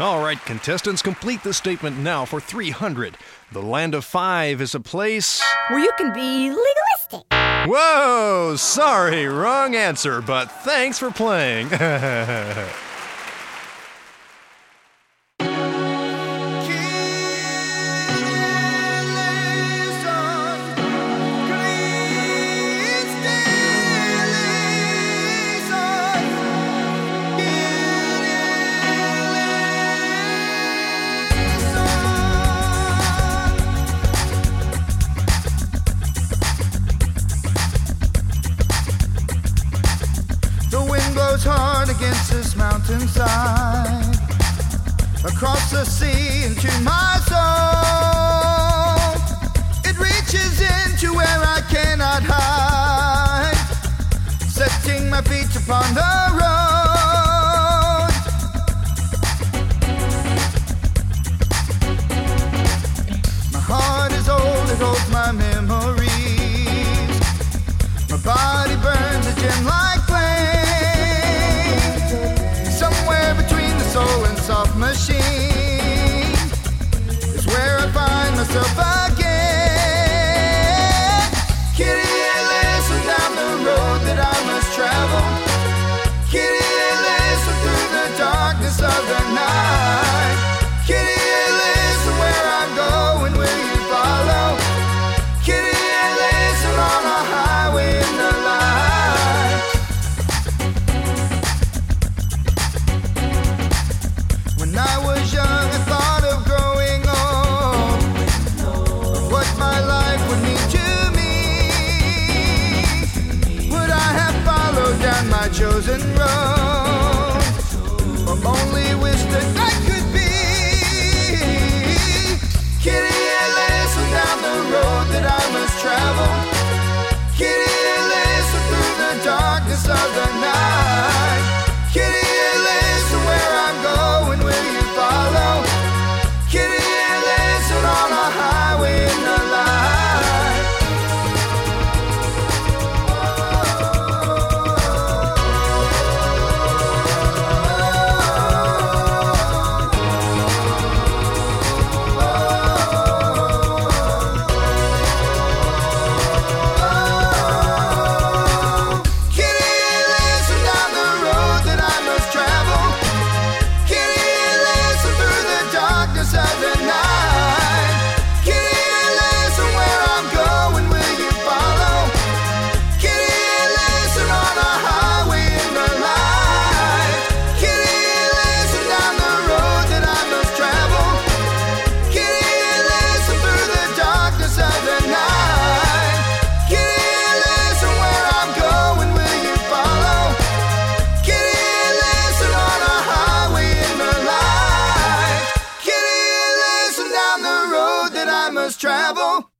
All right, contestants, complete the statement now for 300. The land of five is a place where you can be legalistic. Whoa, sorry, wrong answer, but thanks for playing. mountainside, across the sea into my soul. It reaches into where I cannot hide, setting my feet upon the road. My heart is old, it holds my memories. My body burns a gem light. myself chosen road. travel.